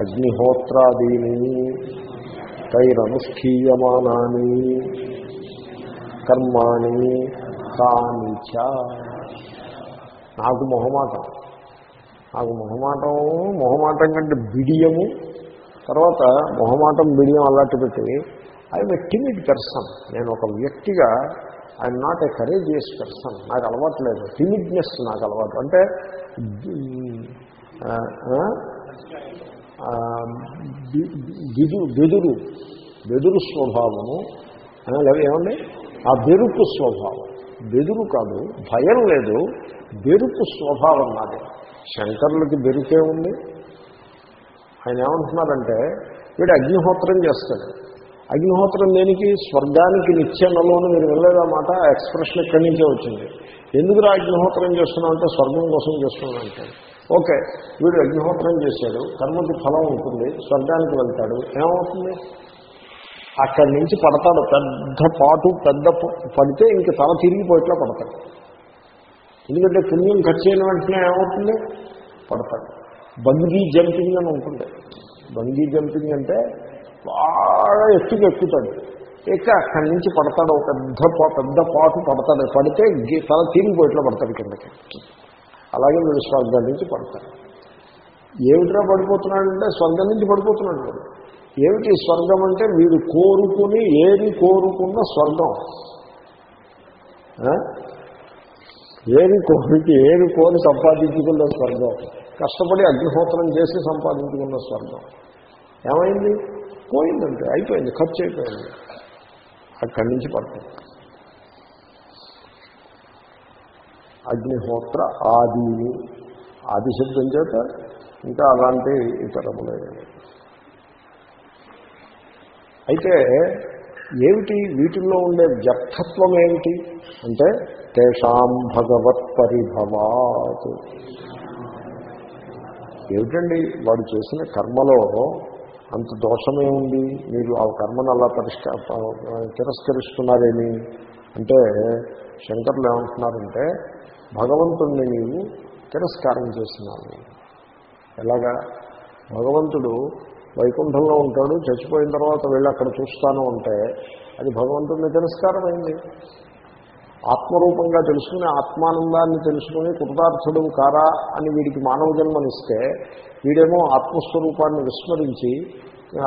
అగ్నిహోత్రాదీని తైరనుష్ఠీయమానాని కర్మాణి కానిచ నాకు మొహమాటం. నాకు మొహమాటం మొహమాటం కంటే బిడియము. తర్వాత మొహమాటం బిడియం అలాంటి పెట్టి ఐఎమ్ ఎ టిమిడ్ పర్సన్ నేను ఒక వ్యక్తిగా I'm not a courageous person నాకు అలవాటు లేదు. టిమిడ్నెస్ నాకు అలవాటు. అంటే బిదు బెదురు బెదురు స్వభావము. ఏమండి? ఆ బెరుకు స్వభావం. బెదురు కాదు భయం లేదు. బెరుకు స్వభావం నాది. శంకరులకి బెరుకే ఉంది. ఆయన ఏమంటున్నారంటే వీడు అగ్నిహోత్రం చేస్తాడు. అగ్నిహోత్రం దేనికి? స్వర్గానికి నిత్యనలోని మీరు వెళ్ళలేదా మాట? ఎక్స్ప్రెషన్ ఇక్కడి నుంచే వచ్చింది. ఎందుకురా అగ్నిహోత్రం చేస్తున్నామంటే స్వర్గం కోసం చేస్తున్నామంటే ఓకే వీడు అగ్నిహోత్రం చేశాడు కర్మకి ఫలం ఉంటుంది స్వర్గానికి వెళ్తాడు ఏమవుతుంది? అక్కడి నుంచి పడతాడు పెద్ద పాటు పెద్ద పడితే ఇంక తల తిరిగిపోయిట్లా పడతాడు. ఎందుకంటే పుణ్యం ఖర్చు అయిన వెంటనే ఏమవుతుంది? పడతాడు. బందీ జంపింగ్ అని ఉంటుంది. బందీ జంపింగ్ అంటే బాగా ఎత్తుకు ఎక్కుతాడు ఎక్క అక్కడి నుంచి పడతాడు ఒక పెద్ద పా- పెద్ద పాటు పడతాడు. పడితే తల తీరిపోయిట్లో పడతాడు కిందకి. అలాగే వీడు స్వర్గం నుంచి పడతాడు. ఏమిట్రా పడిపోతున్నాడంటే స్వర్గం నుంచి పడిపోతున్నాడు ఏమిటి స్వర్గం అంటే వీడు కోరుకుని ఏది కోరుకున్న స్వర్గం. ఏది కోరికి ఏది కోరి సంపాదించుకున్న స్వర్గం. కష్టపడి అగ్నిహోత్రం చేసి సంపాదించుకున్న స్వర్గం. ఏమైంది? పోయిందంటే అయిపోయింది ఖర్చు అయిపోయింది. అక్కడి నుంచి పడుతుంది. అగ్నిహోత్ర ఆదిని ఆది శబ్దం చేత ఇంకా అలాంటి ఇతరములే అయితే ఏమిటి? వీటిల్లో ఉండే వ్యర్థత్వం ఏమిటి? అంటే తేషాం భగవత్ పరిభవాత్. ఏమిటండి? వాడు చేసిన కర్మలో అంత దోషమే ఉంది. మీరు ఆ కర్మను అలా పరిష్క తిరస్కరిస్తున్నారేమి? అంటే శంకర్లు ఏమంటున్నారంటే భగవంతుణ్ణి నీవు తిరస్కారం చేసినావు ఎలాగా? భగవంతుడు వైకుంఠంలో ఉంటాడు చచ్చిపోయిన తర్వాత వెళ్ళి అక్కడ చూస్తాను అంటే అది భగవంతుడిని తిరస్కారమైంది. ఆత్మరూపంగా తెలుసుకుని ఆత్మానందాన్ని తెలుసుకుని కృతార్థుడు కారా అని వీడికి మానవ జన్మనిస్తే వీడేమో ఆత్మస్వరూపాన్ని విస్మరించి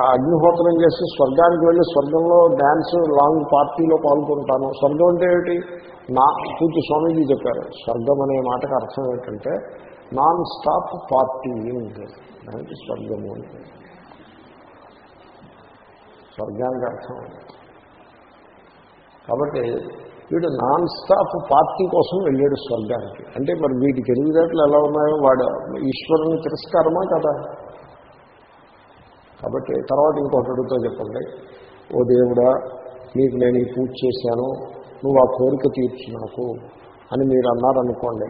అగ్నిహోత్రం చేసి స్వర్గానికి వెళ్ళి స్వర్గంలో డ్యాన్స్ లాంగ్ పార్టీలో పాల్గొంటాను. స్వర్గం అంటే ఏమిటి? నా పూర్తి స్వామీజీ చెప్పారు. స్వర్గం అనే మాటకు అర్థం ఏంటంటే నాన్ స్టాప్ పార్టీ దానికి స్వర్గము అంటే స్వర్గానికి అర్థం కాబట్టి వీడు నాన్ స్టాప్ పార్టీ కోసం వెళ్ళాడు స్వర్గానికి. అంటే మరి వీటి తెలివితేటలు ఎలా ఉన్నాయో వాడు ఈశ్వరుని తిరస్కారమా కదా? కాబట్టి తర్వాత ఇంకొకటి చెప్పండి. ఓ దేవుడా నీకు నేను ఈ పూజ చేశాను నువ్వు ఆ కోరిక తీర్చు నాకు అని మీరు అన్నారనుకోండి.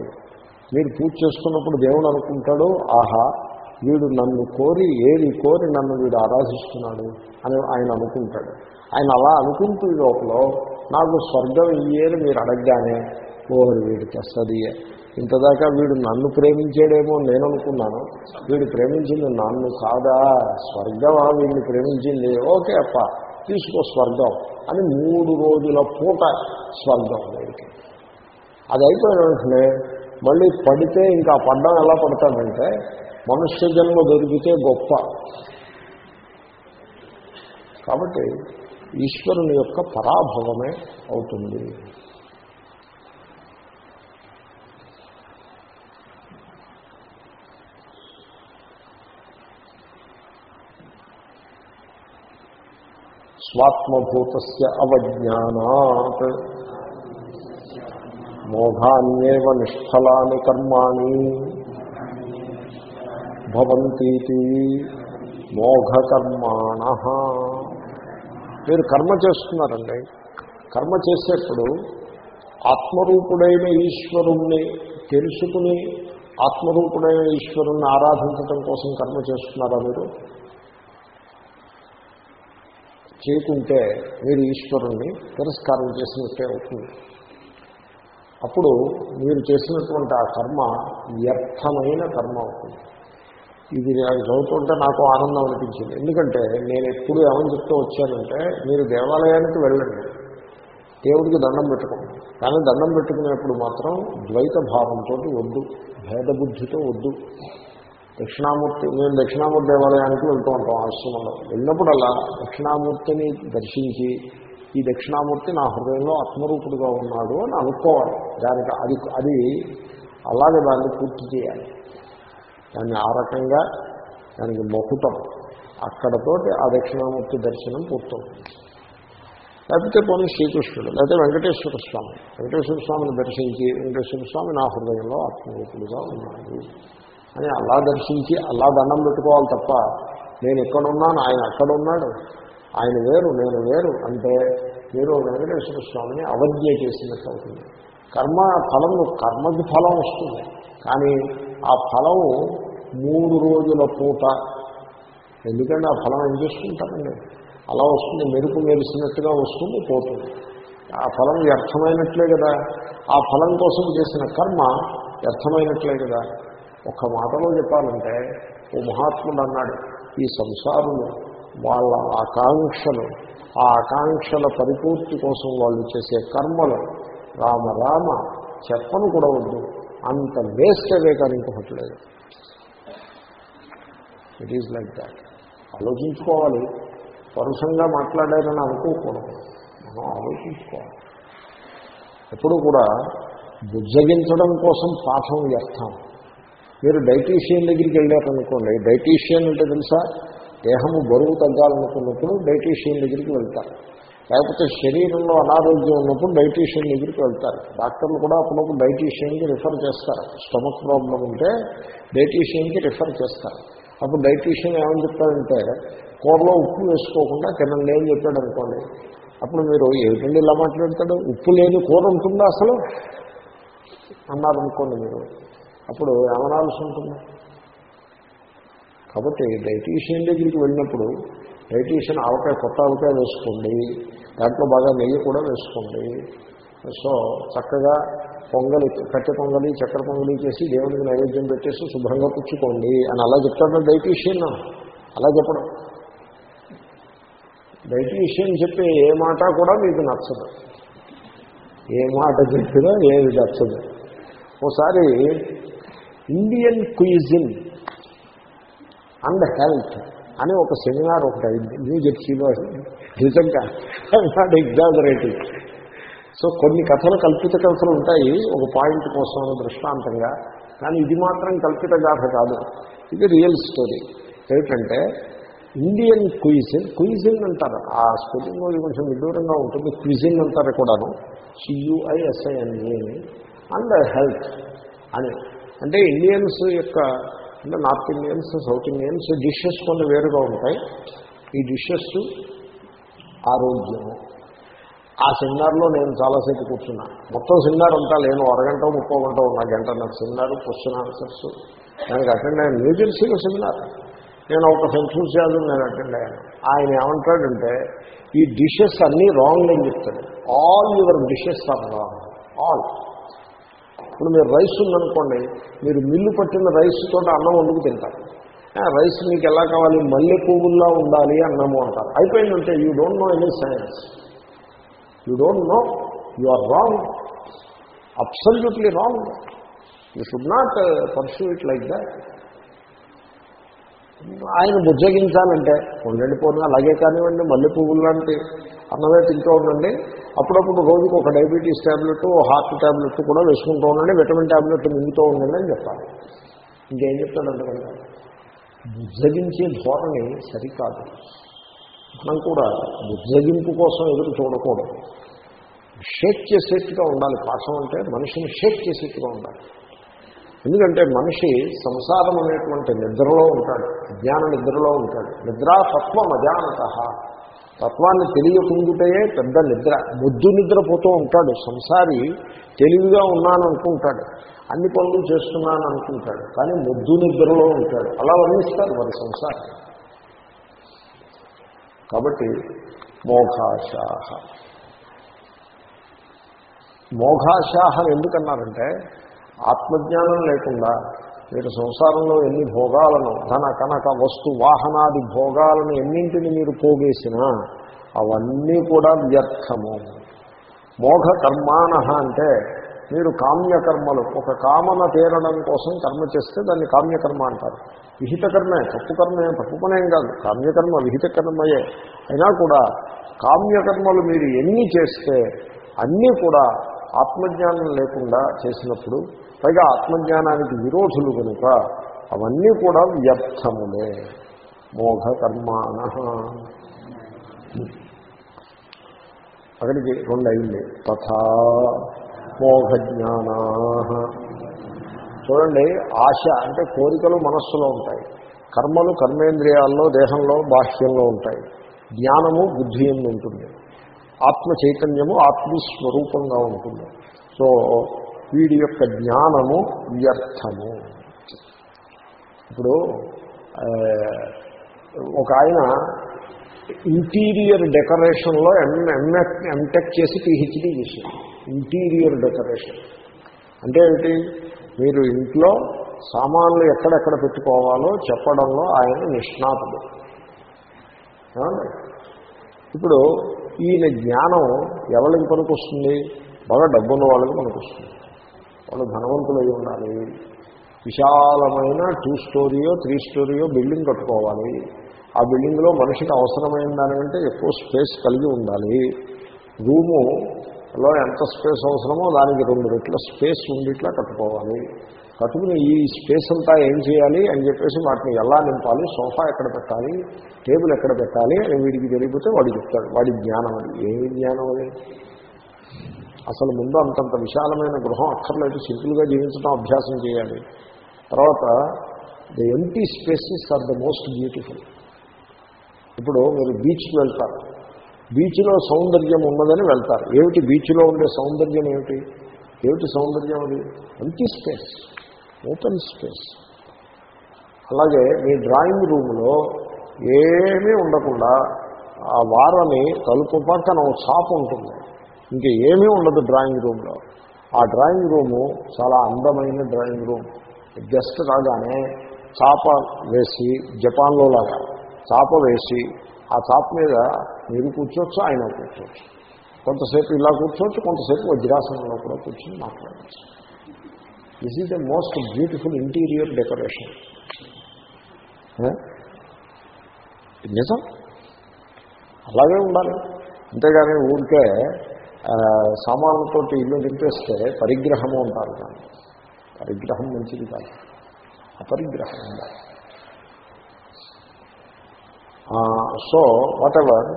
మీరు పూజ చేసుకున్నప్పుడు దేవుడు అనుకుంటాడు ఆహా వీడు నన్ను కోరి ఏది కోరి నన్ను వీడు ఆరాధిస్తున్నాడు అని ఆయన అనుకుంటాడు. ఆయన అలా అనుకుంటూ ఈ లోపల నాకు స్వర్గం ఇయ్యేది మీరు అడగగానే ఓహరి వీడికి వస్తుంది ఇంతదాకా వీడు నన్ను ప్రేమించాడేమో నేను అనుకున్నాను. వీడు ప్రేమించింది నన్ను కాదా? స్వర్గమా వీడిని ప్రేమించింది? ఓకే అప్ప తీసుకో స్వర్గం అని మూడు రోజుల పూట స్వర్గం వీడికి. అది అయిపోయిన వెంటనే మళ్ళీ పడితే ఇంకా పడ్డం ఎలా పడతానంటే మనుష్య జన్మ దొరికితే గొప్ప. కాబట్టి ఈశ్వరుని యొక్క పరాభవమే అవుతుంది. స్వాత్మభూత అవజ్ఞానాత్ మోఘాన్యేవ నిష్ఫలాని కర్మాణి భవంతీతి మోఘకర్మాణ. మీరు కర్మ చేస్తున్నారండి. కర్మ చేసేప్పుడు ఆత్మరూపుడైన ఈశ్వరుణ్ణి తెలుసుకుని ఆత్మరూపుడైన ఈశ్వరుణ్ణి ఆరాధించటం కోసం కర్మ చేస్తున్నారా మీరు? చేయకుంటే మీరు ఈశ్వరుణ్ణి తిరస్కారం చేసినట్టే అవుతుంది. అప్పుడు మీరు చేసినటువంటి ఆ కర్మ వ్యర్థమైన కర్మ అవుతుంది. ఇది నాకు చదువుతుంటే నాకు ఆనందం అనిపించింది. ఎందుకంటే నేను ఎప్పుడు ఏమని చెప్తూ వచ్చానంటే మీరు దేవాలయానికి వెళ్ళండి. దేవుడికి దండం పెట్టుకోండి. కానీ దండం పెట్టుకునేప్పుడు మాత్రం ద్వైత భావంతో వద్దు. భేదబుద్ధితో వద్దు. దక్షిణామూర్తి మేము దక్షిణామూర్తి దేవాలయానికి వెళ్తూ ఉంటాం ఆశ్రమంలో వెళ్ళినప్పుడల్లా దక్షిణామూర్తిని దర్శించి ఈ దక్షిణామూర్తి నా హృదయంలో ఆత్మరూపుడుగా ఉన్నాడు అని అనుకోవాలి. దానికి అది అది అలాగే దాన్ని పూర్తి చేయాలి. దాన్ని ఆ రకంగా దానికి మొక్కుతాం అక్కడతోటి ఆ దక్షిణామూర్తి దర్శనం పూర్తవుతుంది. లేకపోతే పోనీ శ్రీకృష్ణుడు లేకపోతే వెంకటేశ్వర స్వామి. వెంకటేశ్వర స్వామిని దర్శించి వెంకటేశ్వర స్వామి నా హృదయంలో ఆత్మరూపుడుగా ఉన్నాడు అని అలా దర్శించి అలా దండం పెట్టుకోవాలి తప్ప నేను ఎక్కడున్నాను ఆయన అక్కడ ఉన్నాడు ఆయన వేరు నేను వేరు అంటే మీరు వెంకటేశ్వర స్వామిని అవజ్ఞ చేసినట్టు అవుతుంది కర్మ ఫలం కర్మకి ఫలం వస్తుంది. కానీ ఆ ఫలం మూడు రోజుల పూట. ఎందుకంటే ఆ ఫలం ఏం చేసుకుంటారండి? అలా వస్తుంది మెరుపు మెరిసినట్టుగా వస్తుంది పోతుంది. ఆ ఫలం వ్యర్థమైనట్లే కదా. ఆ ఫలం కోసం చేసిన కర్మ వ్యర్థమైనట్లే కదా. ఒక్క మాటలో చెప్పాలంటే ఓ మహాత్ముడు అన్నాడు ఈ సంసారులు వాళ్ళ ఆకాంక్షలు ఆ ఆకాంక్షల పరిపూర్తి కోసం వాళ్ళు చేసే కర్మలు రామ రామ చెప్పను కూడా వద్దు. అంత వేస్ట్ అవే కానీ ఇంకొకటి లేదు ఇట్ ఈజ్ లైక్ దాట్ ఆలోచించుకోవాలి. పరుషంగా మాట్లాడారని అనుకోకూడదు. మనం ఆలోచించుకోవాలి. ఎప్పుడు కూడా బుజ్జగించడం కోసం పాఠం వ్యర్థం. మీరు డైటీషియన్ దగ్గరికి వెళ్ళారనుకోండి డైటీషియన్ అంటే తెలుసా? దేహము బరువు తగ్గాలనుకున్నప్పుడు డైటీషియన్ దగ్గరికి వెళ్తారు. లేకపోతే శరీరంలో అనారోగ్యం ఉన్నప్పుడు డైటీషియన్ దగ్గరికి వెళ్తారు. డాక్టర్లు కూడా అప్పుడప్పుడు డైటీషియన్కి రిఫర్ చేస్తారు. స్టమక్ ప్రాబ్లం ఉంటే డైటీషియన్కి రిఫర్ చేస్తారు. అప్పుడు డైటీషియన్ ఏమని చెప్తారంటే కూరలో ఉప్పు వేసుకోకుండా తినండి ఏం చెప్పాడు అనుకోండి అప్పుడు మీరు ఏమిటండి ఇలా మాట్లాడతాడు? ఉప్పు లేని కూర ఉంటుందా అసలు? అన్నారనుకోండి మీరు. అప్పుడు ఏమనాల్సి ఉంటుంది? కాబట్టి డైటీషియన్ దగ్గరికి వెళ్ళినప్పుడు డైటీషియన్ ఆవకాయ కొత్త ఆవకాయ వేసుకోండి. దాంట్లో బాగా నెయ్యి కూడా వేసుకోండి. సో చక్కగా పొంగలి కట్టె పొంగలి చక్కెర పొంగలి చేసి దేవునికి నైవేద్యం పెట్టేసి శుభ్రంగా పుచ్చుకోండి అని అలా చెప్తాడు డైటీషియన్. అలా చెప్పడం. డైటీషియన్ చెప్పే ఏ మాట కూడా మీకు నచ్చదు. ఏ మాట చెప్పినా ఏది నచ్చదు. ఒకసారి ఇండియన్ క్విజిన్ అండ్ హెల్త్. అని ఒక సెమినార్ ఒకటి అయింది. న్యూ జెర్సీలో నిజంగా నాట్ ఎగ్జాగరేటింగ్ సో కొన్ని కథలు కల్పిత కథలు ఉంటాయి. ఒక పాయింట్ కోసం దృష్టాంతంగా. కానీ ఇది మాత్రం కల్పిత గాథ కాదు. ఇది రియల్ స్టోరీ ఏమిటంటే ఇండియన్ క్విజిన్ క్విజిన్ అంటారు. ఆ స్పెల్లింగ్ కొంచెం విదూరంగా ఉంటుంది. క్విజిన్ అంటారు కూడాను. సియుఐఎస్ఐఎన్ఏ అండ్ హెల్త్ అని. అంటే ఇండియన్స్ యొక్క అంటే north Indians south Indians dishes కొన్ని వేరుగా ఉంటాయి. ఈ డిషెస్ ఆరోగ్యము. ఆ సెమినార్లో నేను చాలాసేపు కూర్చున్నా. మొత్తం సెమినార్ అంతా లేను. అరగంట ముప్పో గంట ఉన్నా. గంట నాకు సెమినార్ క్వశ్చన్ ఆన్సర్స్ దానికి అటెండ్ అయ్యాను. న్యూ జెర్సీలో సెమినార్ నేను ఒక సెన్సూసియాజం నేను అటెండ్ అయ్యాను. ఆయన ఏమంటాడంటే ఈ డిషెస్ అన్నీ రాంగ్ అని చెప్తాడు. All your dishes are wrong all ఇప్పుడు మీరు రైస్ ఉందనుకోండి మీరు మిల్లు పట్టిన రైస్ తోటి అన్నం వండుకు తింటారు. రైస్ మీకు ఎలా కావాలి? మల్లె పువ్వుల్లా ఉండాలి అన్నము అంటారు. అయిపోయిందంటే you don't know any science you don't know you are wrong absolutely wrong you should not pursue it like that ఆయన బుజ్జగించాలంటే ఉండండి పోనీ అలాగే కానివ్వండి మల్లె పువ్వులు లాంటి అన్నమే తింటూ ఉండండి. అప్పుడప్పుడు రోజుకు ఒక డయాబెటీస్ ట్యాబ్లెట్ హార్ట్ ట్యాబ్లెట్ కూడా వేసుకుంటూ ఉండండి. విటమిన్ ట్యాబ్లెట్ మింగుతూ ఉండండి అని చెప్పాలి. ఇంకేం చెప్తాడంటే కనుక బుజ్జగించే ధోరణి సరికాదు. మనం కూడా బుజ్జగింపు కోసం ఎదురు చూడకూడదు. షేక్ చేసేట్టుగా ఉండాలి. పాఠం అంటే మనిషిని షేక్ చేసేట్టుగా ఉండాలి. ఎందుకంటే మనిషి సంసారం అనేటువంటి నిద్రలో ఉంటాడు. జ్ఞాన నిద్రలో ఉంటాడు. నిద్రాతత్వం అజానత తత్వాన్ని తెలియకుండుటే పెద్ద నిద్ర. ముద్దు నిద్రపోతూ ఉంటాడు. సంసారి తెలివిగా ఉన్నాను అనుకుంటాడు. అన్ని పనులు చేస్తున్నాను అనుకుంటాడు. కానీ ముద్దు నిద్రలో ఉంటాడు. అలా వర్ణిస్తారు మరి సంసారం. కాబట్టి మోఘాశాహ. మోఘాశాహ ఎందుకన్నారంటే ఆత్మజ్ఞానం లేకుండా మీరు సంసారంలో ఎన్ని భోగాలను ధన కనక వస్తు వాహనాది భోగాలను ఎన్నింటిని మీరు పోగేసినా అవన్నీ కూడా వ్యర్థము. మోఘ కర్మాణ అంటే మీరు కామ్యకర్మలు ఒక కామన తీరడం కోసం కర్మ చేస్తే దాన్ని కామ్యకర్మ అంటారు. విహిత కర్మే తప్పు కర్మే తప్పు పనేం కాదు. కామ్యకర్మ విహిత కర్మయే అయినా కూడా కామ్యకర్మలు మీరు ఎన్ని చేస్తే అన్నీ కూడా ఆత్మజ్ఞానం లేకుండా చేసినప్పుడు పైగా ఆత్మజ్ఞానానికి విరోధులు కనుక అవన్నీ కూడా వ్యర్థములే. మోఘ కర్మాణ అక్కడికి రెండు అయింది తథా మోఘజ్ఞానా. చూడండి ఆశ అంటే కోరికలు మనస్సులో ఉంటాయి. కర్మలు కర్మేంద్రియాల్లో దేహంలో బాహ్యంలో ఉంటాయి. జ్ఞానము బుద్ధి ఎందు ఉంటుంది. ఆత్మ చైతన్యము ఆత్మస్వరూపంగా ఉంటుంది. సో వీడి యొక్క జ్ఞానము వ్యర్థము. ఇప్పుడు ఒక ఆయన ఇంటీరియర్ డెకరేషన్లో ఎం ఎంఎక్ ఎంటెక్ చేసి పిహెచ్డీ చేశారు ఇంటీరియర్ డెకరేషన్. అంటే ఏమిటి మీరు ఇంట్లో సామాన్లు ఎక్కడెక్కడ పెట్టుకోవాలో చెప్పడంలో ఆయన నిష్ణాతుడు. ఇప్పుడు ఈయన జ్ఞానం ఎవరికి పనికొస్తుంది? బాగా డబ్బున్న వాళ్ళకి పనికొస్తుంది. వాళ్ళు ధనవంతులై ఉండాలి. విశాలమైన టూ స్టోరీయో త్రీ స్టోరీయో బిల్డింగ్ కట్టుకోవాలి. ఆ బిల్డింగ్లో మనిషికి అవసరమైన దానికంటే ఎక్కువ స్పేస్ కలిగి ఉండాలి. రూములో ఎంత స్పేస్ అవసరమో దానికి రెండు రెట్ల స్పేస్ ఉండిట్లా కట్టుకోవాలి. కట్టుకుని ఈ స్పేస్ అంతా ఏం చేయాలి అని చెప్పేసి వాటిని ఎలా నింపాలి సోఫా ఎక్కడ పెట్టాలి టేబుల్ ఎక్కడ పెట్టాలి అని వీడికి తెలియకపోతే వాడు చెప్తాడు. వాడి జ్ఞానం అది. ఏమి జ్ఞానం అది? అసలు ముందు అంతంత విశాలమైన గృహం అక్కర్లేదు. సింపుల్గా జీవించడం అభ్యాసం చేయాలి. తర్వాత the empty spaces are the most beautiful ఇప్పుడు మీరు బీచ్కి వెళ్తారు. బీచ్లో సౌందర్యం ఉన్నదని వెళ్తారు. ఏమిటి బీచ్లో ఉండే సౌందర్యం ఏమిటి? ఏమిటి సౌందర్యం అది? Empty space open space. అలాగే మీ డ్రాయింగ్ రూమ్లో ఏమీ ఉండకుండా ఆ వారని తలుపు పక్కన ఒక షాప్ ఉంటుంది. ఇంక ఏమీ ఉండదు డ్రాయింగ్ రూమ్లో. ఆ డ్రాయింగ్ రూము చాలా అందమైన డ్రాయింగ్ రూమ్. గెస్ట్ రాగానే చాప వేసి జపాన్లో లాగా చాప వేసి ఆ చాప మీద మీరు కూర్చోవచ్చు ఆయన కూర్చోవచ్చు. కొంతసేపు ఇలా కూర్చోవచ్చు కొంతసేపు వజ్రాసనంలో కూడా కూర్చొని మాట్లాడవచ్చు. This is the most beautiful interior decoration నిజం? అలాగే ఉండాలి. అంతేగాని ఊరికే సామాన్లతో ఇల్లు నింపేస్తే పరిగ్రహము ఉంటారు దాన్ని. పరిగ్రహం మంచిది కాదు. అపరిగ్రహం ఉండాలి. సో వాట్ ఎవర్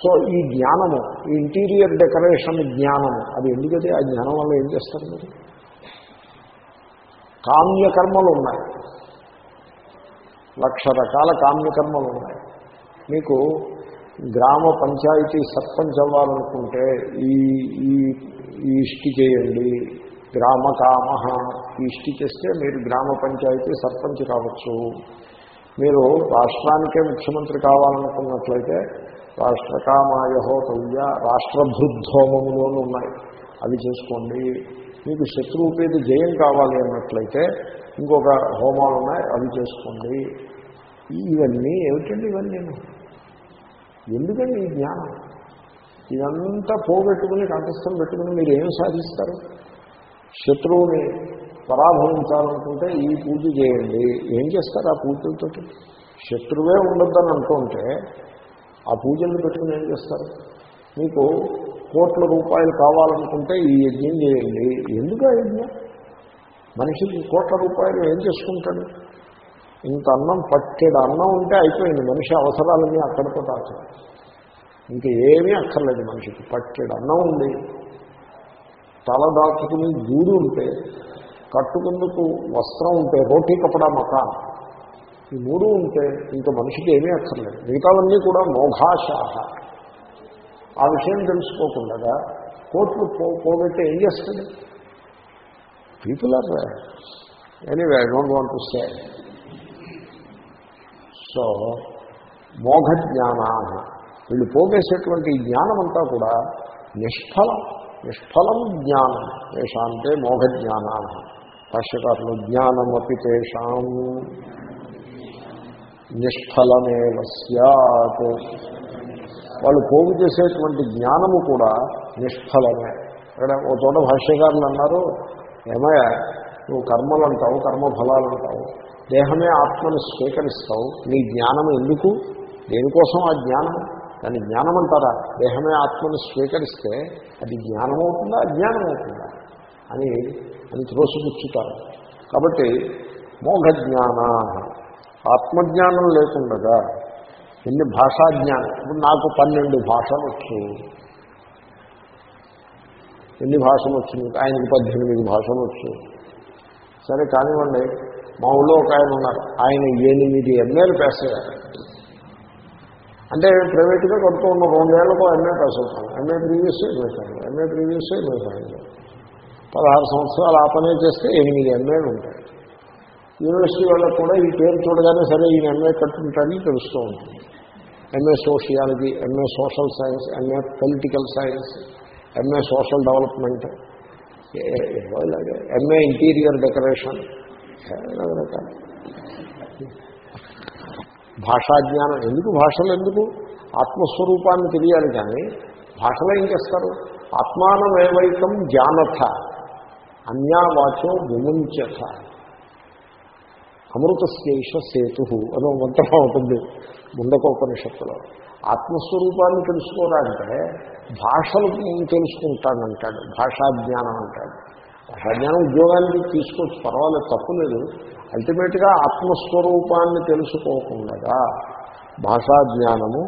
సో ఈ జ్ఞానము ఈ ఇంటీరియర్ డెకరేషన్ జ్ఞానము అది ఎందుకంటే ఆ జ్ఞానం వల్ల ఏం చేస్తారు మీరు? కామ్యకర్మలు ఉన్నాయి లక్ష రకాల కామ్యకర్మలు ఉన్నాయి మీకు గ్రామ పంచాయతీ సర్పంచ్ అవ్వాలనుకుంటే ఈ ఈ ఈ ఇష్టి చేయండి. గ్రామ కామ ఈ ఇష్టి చేస్తే మీరు గ్రామ పంచాయతీ సర్పంచ్ కావచ్చు. మీరు రాష్ట్రానికే ముఖ్యమంత్రి కావాలనుకున్నట్లయితే రాష్ట్రకామాయహో తవ్య రాష్ట్రభృద్ధోమములోనూ ఉన్నాయి అవి చేసుకోండి. మీకు శత్రువుపేది జయం కావాలి అన్నట్లయితే ఇంకొక హోమాలు ఉన్నాయి అవి చేసుకోండి. ఇవన్నీ ఏమిటండి ఇవన్నీ? ఎందుకండి ఈ జ్ఞానం? ఇదంతా పోగొట్టుకుని కంఠస్థం పెట్టుకుని మీరు ఏం సాధిస్తారు? శత్రువుని పరాభవించాలనుకుంటే ఈ పూజ చేయండి. ఏం చేస్తారు ఆ పూజలతో శత్రువే ఉండొద్దని అనుకుంటే ఆ పూజలను పెట్టుకుని ఏం చేస్తారు? మీకు కోట్ల రూపాయలు కావాలనుకుంటే ఈ యజ్ఞం చేయండి. ఎందుకు ఆ యజ్ఞం? మనిషికి కోట్ల రూపాయలు ఏం చేసుకుంటాడు? ఇంత అన్నం పట్టేడు అన్నం ఉంటే అయిపోయింది. మనిషి అవసరాలన్నీ అక్కడితో తాచు ఇంకా ఏమీ అక్కర్లేదు మనిషికి. పట్టేడు అన్నం ఉంది. తల దాచుకుని గూడు ఉంటే కట్టుకుందుకు వస్త్రం ఉంటే రోటీ కపడా మకా ఈ మూడు ఉంటే ఇంకా మనిషికి ఏమీ అక్కర్లేదు. మిగతావన్నీ కూడా మోఘాశాహ. ఆ విషయం తెలుసుకోకుండా కోట్లు పో పోగొట్టి ఏం చేస్తుంది? People are anyway I don't want to say so మోఘ జ్ఞానా వీళ్ళు పోగేసేటువంటి ఈ జ్ఞానం అంతా కూడా నిష్ఫలం. నిష్ఫలం జ్ఞానం. తేషాంతే మోఘ జ్ఞానా భాష్యకారులు జ్ఞానమపి తేషాం నిష్ఫలమేవ సత్ వాళ్ళు పోగు చేసేటువంటి జ్ఞానము కూడా నిష్ఫలమే. ఇక్కడ ఓ చోట భాష్యకారులు అన్నారు ఏమయ్య నువ్వు కర్మలు అంటావు కర్మఫలాలు అంటావు దేహమే ఆత్మను స్వీకరిస్తావు నీ జ్ఞానం ఎందుకు? దేనికోసం ఆ జ్ఞానం దాన్ని జ్ఞానం అంటారా దేహమే ఆత్మను స్వీకరిస్తే అది జ్ఞానం అవుతుందా అజ్ఞానం అవుతుందా? అని అని త్రోసిపుచ్చుతారు. కాబట్టి మోఘ జ్ఞాన ఆత్మజ్ఞానం లేకుండగా ఎన్ని భాషా జ్ఞానం ఇప్పుడు నాకు పన్నెండు భాషలు వచ్చు ఎన్ని భాషలు వచ్చింది ఆయనకు పద్దెనిమిది భాషలు వచ్చు సరే కానివ్వండి మా ఊళ్ళో ఒక ఆయన ఉన్నారు. ఆయన ఎనిమిది ఎంఏలు పాస్ అంటే ప్రైవేట్గా కడుతూ ఉన్న రెండేళ్ళకు ఎంఏ పాస్ అవుతాను MA previous MA final MA previous MA final పదహారు సంవత్సరాలు ఆ పనే చేస్తే ఎనిమిది ఎంఏలు ఉంటాయి. యూనివర్సిటీ వాళ్ళకు కూడా ఈ పేరు చూడగానే సరే ఈయన ఎంఏ కట్టుకుంటాడని తెలుస్తూ ఉంటుంది. MA sociology MA social science MA political science MA social development MA interior decoration రకరకాల భాషాజ్ఞానం ఎందుకు భాషలు ఎందుకు? ఆత్మస్వరూపాన్ని తెలియాలి కానీ భాషలో ఏం చేస్తారు? ఆత్మానమేవైకం ఏవైతం జానథ అన్యావాచో విముంచథ. అమృతశేష సేతు అదో మంత్రం అవుతుంది. ముందకోపనిషత్తులో ఆత్మస్వరూపాన్ని తెలుసుకోరా అంటే భాషలు తెలుసుకుంటానంటాడు భాషాజ్ఞానం అంటాడు. భాషాజ్ఞానం ఉద్యోగానికి తీసుకోవచ్చు పర్వాలేదు తప్పులేదు. అల్టిమేట్గా ఆత్మస్వరూపాన్ని తెలుసుకోకుండా భాషాజ్ఞానము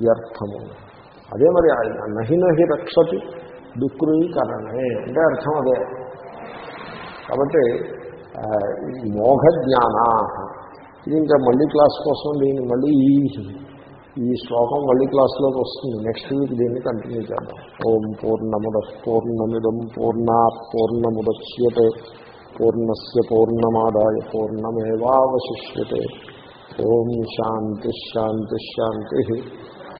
వ్యర్థము. అదే మరి నహి నహి రక్షతి దుఃఖీకరణే అంటే అర్థం అదే. కాబట్టి మోఘ జ్ఞానా ఇది ఇంకా మళ్ళీ క్లాస్ కోసం దీన్ని మళ్ళీ ఈ ఈ శ్లోకం మళ్ళీ క్లాస్లోకి వస్తుంది. నెక్స్ట్ వీక్ దీన్ని కంటిన్యూ చేద్దాం. ఓం పూర్ణముద పూర్ణమిదం పూర్ణా పూర్ణముద్యతే పూర్ణస్ పూర్ణమాదాయ పూర్ణమేవాశిష్యతే ఓం శాంతి శాంతి శాంతి.